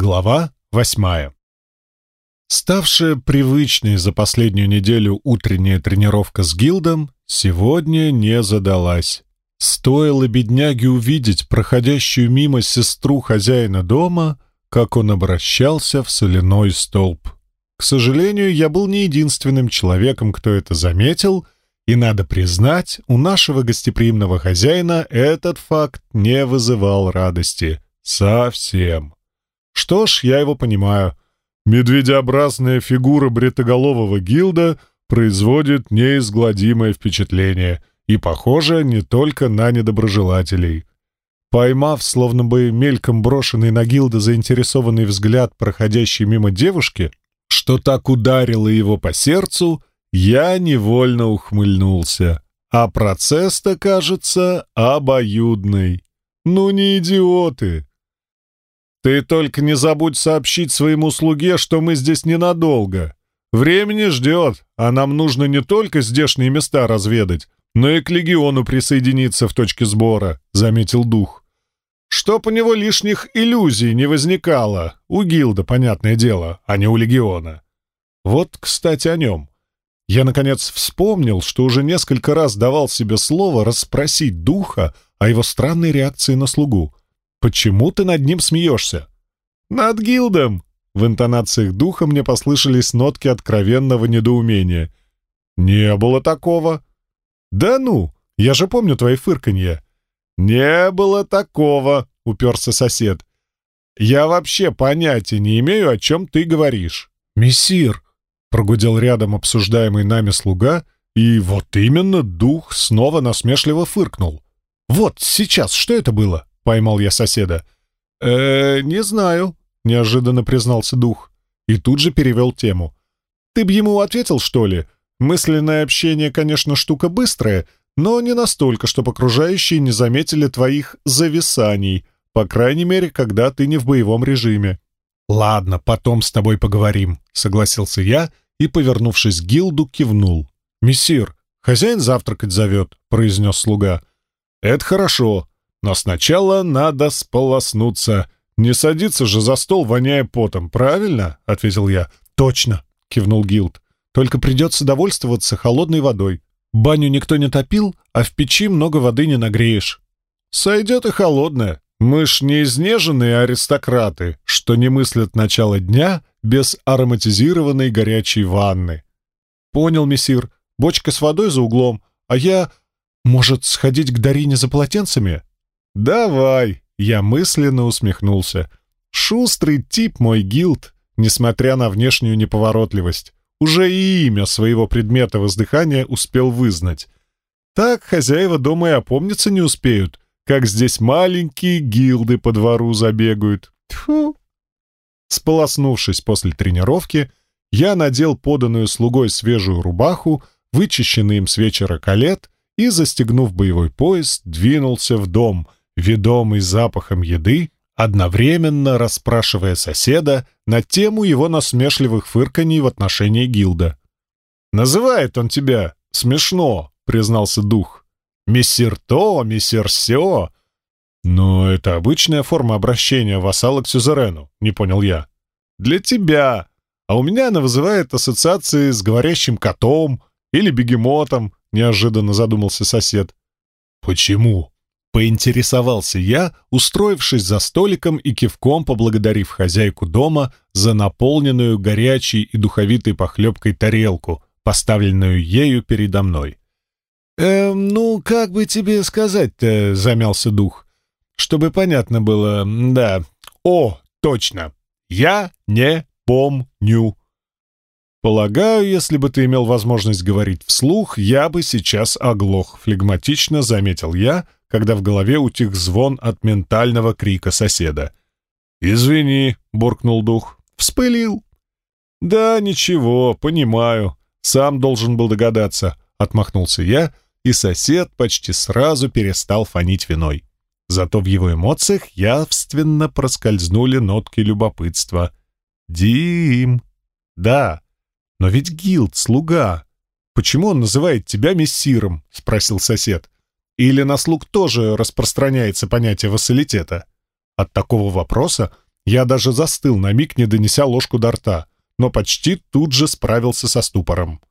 Глава восьмая. Ставшая привычной за последнюю неделю утренняя тренировка с Гилдом сегодня не задалась. Стоило бедняге увидеть проходящую мимо сестру хозяина дома, как он обращался в соляной столб. К сожалению, я был не единственным человеком, кто это заметил, и, надо признать, у нашего гостеприимного хозяина этот факт не вызывал радости. Совсем. Что ж, я его понимаю. Медведеобразная фигура бритоголового гилда производит неизгладимое впечатление и, похоже, не только на недоброжелателей. Поймав, словно бы мельком брошенный на гилда заинтересованный взгляд проходящей мимо девушки, что так ударило его по сердцу, я невольно ухмыльнулся. А процесс-то, кажется, обоюдный. Ну не идиоты. Ты только не забудь сообщить своему слуге, что мы здесь ненадолго. Времени ждет, а нам нужно не только здешние места разведать, но и к легиону присоединиться в точке сбора», — заметил дух. «Чтоб у него лишних иллюзий не возникало. У гилда, понятное дело, а не у легиона». Вот, кстати, о нем. Я, наконец, вспомнил, что уже несколько раз давал себе слово расспросить духа о его странной реакции на слугу. Почему ты над ним смеешься?» «Над Гилдом!» В интонациях духа мне послышались нотки откровенного недоумения. «Не было такого». «Да ну! Я же помню твои фырканья». «Не было такого», — уперся сосед. «Я вообще понятия не имею, о чем ты говоришь». «Мессир!» — прогудел рядом обсуждаемый нами слуга, и вот именно дух снова насмешливо фыркнул. «Вот сейчас что это было?» Поймал я соседа. э не знаю», — неожиданно признался дух. И тут же перевел тему. «Ты б ему ответил, что ли? Мысленное общение, конечно, штука быстрая, но не настолько, чтобы окружающие не заметили твоих зависаний, по крайней мере, когда ты не в боевом режиме». «Ладно, потом с тобой поговорим», — согласился я и, повернувшись к Гилду, кивнул. «Мессир, хозяин завтракать зовет», — произнес слуга. «Это хорошо. Но сначала надо сполоснуться. Не садиться же за стол, воняя потом, правильно?» — ответил я. «Точно!» — кивнул Гилд. «Только придется довольствоваться холодной водой. Баню никто не топил, а в печи много воды не нагреешь». «Сойдет и холодная. Мы ж не изнеженные аристократы, что не мыслят начало дня без ароматизированной горячей ванны». «Понял, мессир. Бочка с водой за углом, а я... Может, сходить к Дарине за полотенцами?» «Давай!» — я мысленно усмехнулся. «Шустрый тип мой гилд, несмотря на внешнюю неповоротливость. Уже и имя своего предмета воздыхания успел вызнать. Так хозяева дома и опомниться не успеют, как здесь маленькие гилды по двору забегают. Тьфу!» Сполоснувшись после тренировки, я надел поданную слугой свежую рубаху, вычищенный им с вечера колет и, застегнув боевой пояс, двинулся в дом — ведомый запахом еды, одновременно расспрашивая соседа на тему его насмешливых фырканий в отношении Гилда. «Называет он тебя смешно», — признался дух. «Мессир то, мессир сё». «Но это обычная форма обращения вассала к сюзерену», — не понял я. «Для тебя. А у меня она вызывает ассоциации с говорящим котом или бегемотом», — неожиданно задумался сосед. «Почему?» Поинтересовался я, устроившись за столиком и кивком поблагодарив хозяйку дома за наполненную горячей и духовитой похлебкой тарелку, поставленную ею передо мной. «Эм, ну, как бы тебе сказать-то?» — замялся дух. «Чтобы понятно было, да. О, точно. Я не помню». «Полагаю, если бы ты имел возможность говорить вслух, я бы сейчас оглох», — флегматично заметил я, когда в голове утих звон от ментального крика соседа. «Извини», — буркнул дух, — «вспылил». «Да, ничего, понимаю. Сам должен был догадаться», — отмахнулся я, и сосед почти сразу перестал фонить виной. Зато в его эмоциях явственно проскользнули нотки любопытства. «Дим!» «Да, но ведь Гилд — слуга. Почему он называет тебя мессиром?» — спросил сосед. Или на слуг тоже распространяется понятие вассалитета? От такого вопроса Я даже застыл на миг, не донеся ложку до рта, но почти тут же справился со ступором.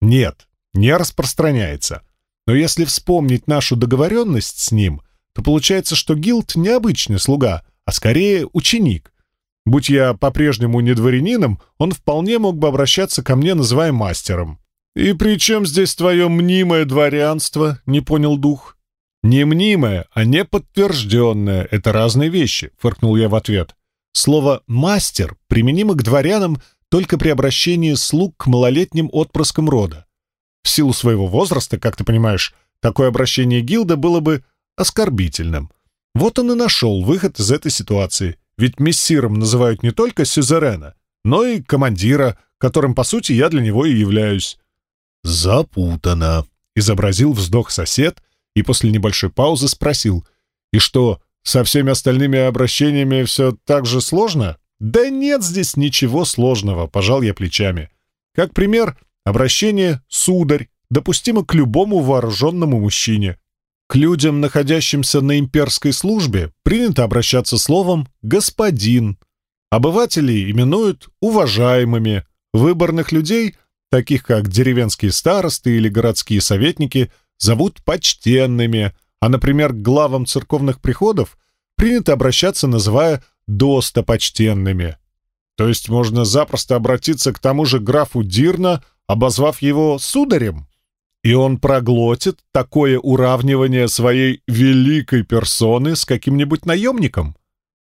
Нет, не распространяется. Но если вспомнить нашу договоренность с ним, то получается, что Гилд не обычный слуга, а скорее ученик. Будь я по-прежнему не дворянином, он вполне мог бы обращаться ко мне, называя мастером. «И при чем здесь твое мнимое дворянство?» — не понял дух. «Не мнимое, а не подтвержденное — это разные вещи», — фыркнул я в ответ. Слово «мастер» применимо к дворянам только при обращении слуг к малолетним отпрыскам рода. В силу своего возраста, как ты понимаешь, такое обращение гилда было бы оскорбительным. Вот он и нашел выход из этой ситуации. Ведь мессиром называют не только сюзерена, но и командира, которым, по сути, я для него и являюсь. «Запутано», — изобразил вздох сосед и после небольшой паузы спросил. «И что, со всеми остальными обращениями все так же сложно?» «Да нет здесь ничего сложного», — пожал я плечами. Как пример, обращение «сударь» допустимо к любому вооруженному мужчине. К людям, находящимся на имперской службе, принято обращаться словом «господин». Обывателей именуют «уважаемыми», выборных людей таких как деревенские старосты или городские советники, зовут почтенными, а, например, главам церковных приходов принято обращаться, называя достопочтенными. То есть можно запросто обратиться к тому же графу Дирна, обозвав его сударем, и он проглотит такое уравнивание своей великой персоны с каким-нибудь наемником?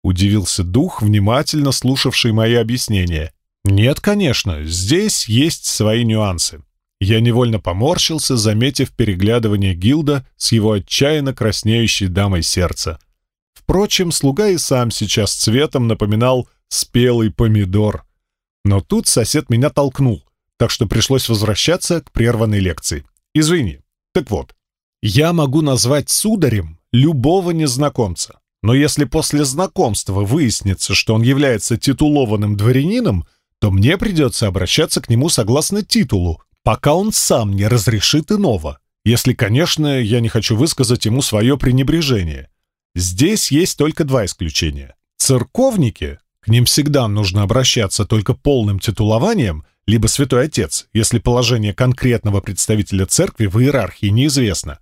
Удивился дух, внимательно слушавший мои объяснения. Нет, конечно, здесь есть свои нюансы. Я невольно поморщился, заметив переглядывание Гилда с его отчаянно краснеющей дамой сердца. Впрочем, слуга и сам сейчас цветом напоминал спелый помидор. Но тут сосед меня толкнул, так что пришлось возвращаться к прерванной лекции. Извини. Так вот, я могу назвать сударем любого незнакомца, но если после знакомства выяснится, что он является титулованным дворянином, то мне придется обращаться к нему согласно титулу, пока он сам не разрешит иного, если, конечно, я не хочу высказать ему свое пренебрежение. Здесь есть только два исключения. Церковники, к ним всегда нужно обращаться только полным титулованием, либо святой отец, если положение конкретного представителя церкви в иерархии неизвестно.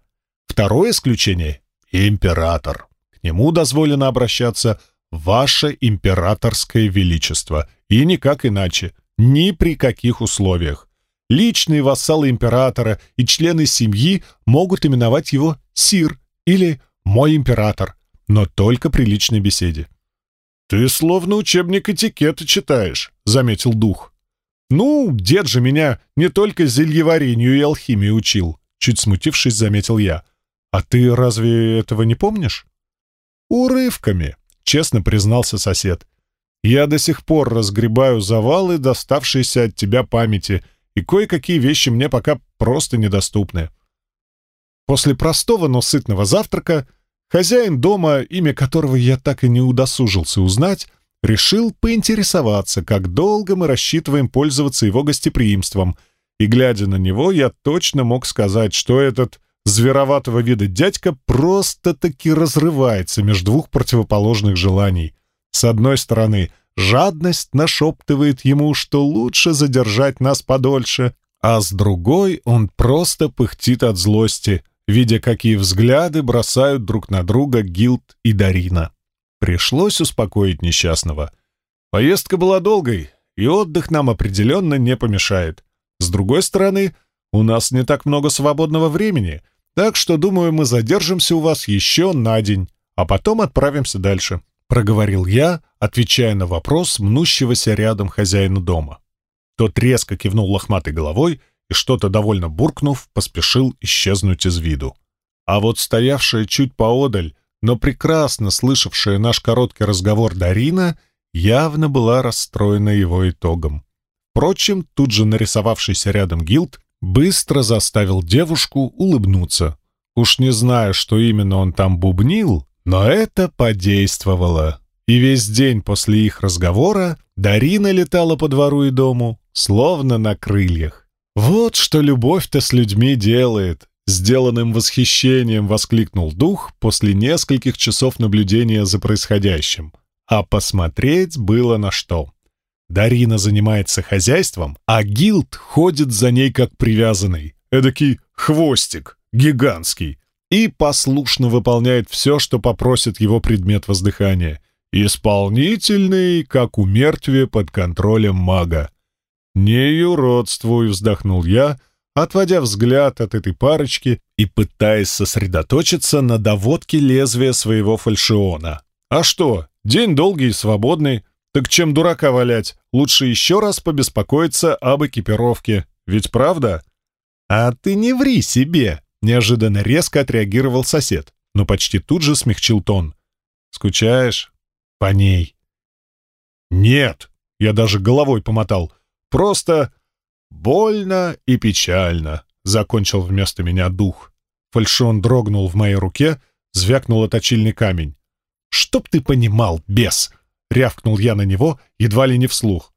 Второе исключение — император. К нему дозволено обращаться «Ваше императорское величество» и никак иначе, ни при каких условиях. Личные вассалы императора и члены семьи могут именовать его «сир» или «мой император», но только при личной беседе. «Ты словно учебник этикета читаешь», — заметил дух. «Ну, дед же меня не только зельеварению и алхимии учил», — чуть смутившись, заметил я. «А ты разве этого не помнишь?» «Урывками», — честно признался сосед. «Я до сих пор разгребаю завалы, доставшиеся от тебя памяти, и кое-какие вещи мне пока просто недоступны». После простого, но сытного завтрака хозяин дома, имя которого я так и не удосужился узнать, решил поинтересоваться, как долго мы рассчитываем пользоваться его гостеприимством, и, глядя на него, я точно мог сказать, что этот звероватого вида дядька просто-таки разрывается между двух противоположных желаний. С одной стороны, жадность нашептывает ему, что лучше задержать нас подольше, а с другой он просто пыхтит от злости, видя, какие взгляды бросают друг на друга Гилд и Дарина. Пришлось успокоить несчастного. Поездка была долгой, и отдых нам определенно не помешает. С другой стороны, у нас не так много свободного времени, так что, думаю, мы задержимся у вас еще на день, а потом отправимся дальше», — проговорил я, отвечая на вопрос мнущегося рядом хозяина дома. Тот резко кивнул лохматой головой и, что-то довольно буркнув, поспешил исчезнуть из виду. А вот стоявшая чуть поодаль но прекрасно слышавшая наш короткий разговор Дарина явно была расстроена его итогом. Впрочем, тут же нарисовавшийся рядом Гилд быстро заставил девушку улыбнуться. Уж не знаю, что именно он там бубнил, но это подействовало. И весь день после их разговора Дарина летала по двору и дому, словно на крыльях. Вот что любовь-то с людьми делает. Сделанным восхищением воскликнул дух после нескольких часов наблюдения за происходящим. а посмотреть было на что. Дарина занимается хозяйством, а Гилд ходит за ней как привязанный. Эдакий хвостик, гигантский. И послушно выполняет все, что попросит его предмет воздыхания. Исполнительный, как у мертвия под контролем мага. «Не юродствуй», — вздохнул я, отводя взгляд от этой парочки и пытаясь сосредоточиться на доводке лезвия своего фальшиона. «А что, день долгий и свободный, так чем дурака валять? Лучше еще раз побеспокоиться об экипировке. Ведь правда? А ты не ври себе, неожиданно резко отреагировал сосед, но почти тут же смягчил тон. Скучаешь? По ней. Нет, я даже головой помотал. Просто больно и печально, закончил вместо меня дух. Фальшон дрогнул в моей руке, звякнул точильный камень. «Чтоб ты понимал, бес!» — рявкнул я на него, едва ли не вслух.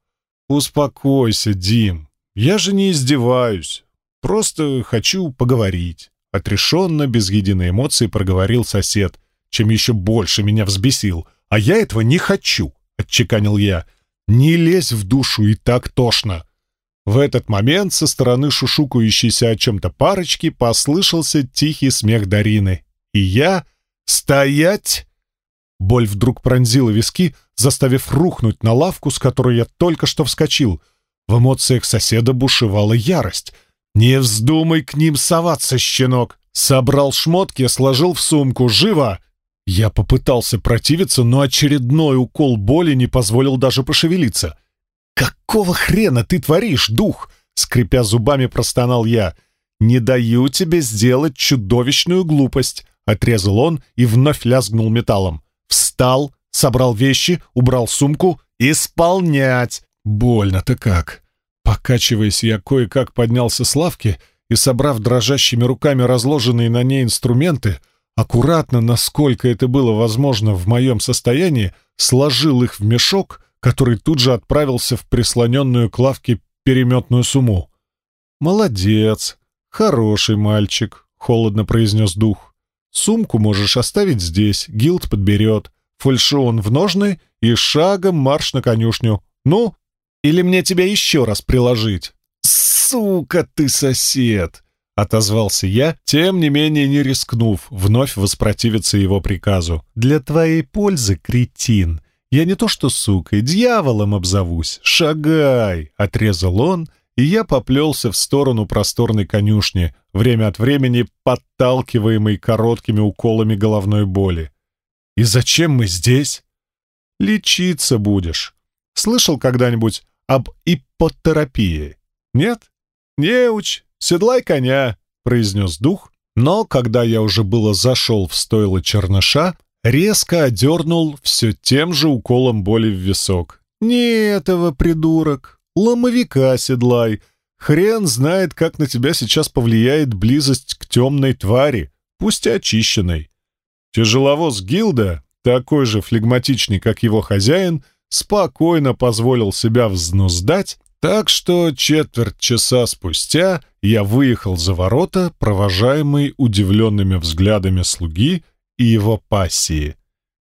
«Успокойся, Дим. Я же не издеваюсь. Просто хочу поговорить». Отрешенно, без единой эмоции проговорил сосед, чем еще больше меня взбесил. «А я этого не хочу», — отчеканил я. «Не лезь в душу, и так тошно». В этот момент со стороны шушукающейся о чем-то парочки послышался тихий смех Дарины. И я... «Стоять!» Боль вдруг пронзила виски, заставив рухнуть на лавку, с которой я только что вскочил. В эмоциях соседа бушевала ярость. «Не вздумай к ним соваться, щенок!» Собрал шмотки, сложил в сумку. «Живо!» Я попытался противиться, но очередной укол боли не позволил даже пошевелиться. «Какого хрена ты творишь, дух?» Скрипя зубами, простонал я. «Не даю тебе сделать чудовищную глупость!» Отрезал он и вновь лязгнул металлом встал, собрал вещи, убрал сумку. «Исполнять!» Больно-то как. Покачиваясь, я кое-как поднялся с лавки и, собрав дрожащими руками разложенные на ней инструменты, аккуратно, насколько это было возможно в моем состоянии, сложил их в мешок, который тут же отправился в прислоненную к лавке переметную сумму. «Молодец, хороший мальчик», — холодно произнес дух. Сумку можешь оставить здесь, гилд подберет. Фальшион в ножны и шагом марш на конюшню. Ну, или мне тебя еще раз приложить?» «Сука ты, сосед!» — отозвался я, тем не менее не рискнув вновь воспротивиться его приказу. «Для твоей пользы, кретин, я не то что сукой, дьяволом обзовусь. Шагай!» — отрезал он — и я поплелся в сторону просторной конюшни, время от времени подталкиваемый короткими уколами головной боли. «И зачем мы здесь?» «Лечиться будешь. Слышал когда-нибудь об ипотерапии? Нет? Неуч, седлай коня», — произнес дух, но когда я уже было зашел в стойло черныша, резко одернул все тем же уколом боли в висок. «Не этого, придурок. Ломовика седлай. Хрен знает, как на тебя сейчас повлияет близость к темной твари, пусть и очищенной. Тяжеловоз Гилда, такой же флегматичный, как его хозяин, спокойно позволил себя взнуздать, так что четверть часа спустя я выехал за ворота, провожаемый удивленными взглядами слуги и его пассии.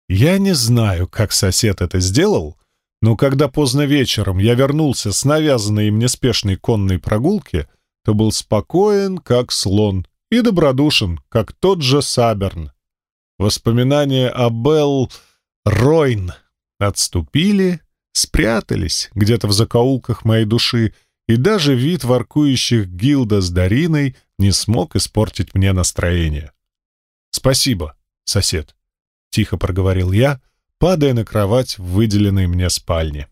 Я не знаю, как сосед это сделал, но когда поздно вечером я вернулся с навязанной им неспешной конной прогулки, то был спокоен, как слон, и добродушен, как тот же Саберн. Воспоминания о Белл Ройн отступили, спрятались где-то в закоулках моей души, и даже вид воркующих Гилда с Дариной не смог испортить мне настроение. «Спасибо, сосед», — тихо проговорил я, — падая на кровать в выделенной мне спальне.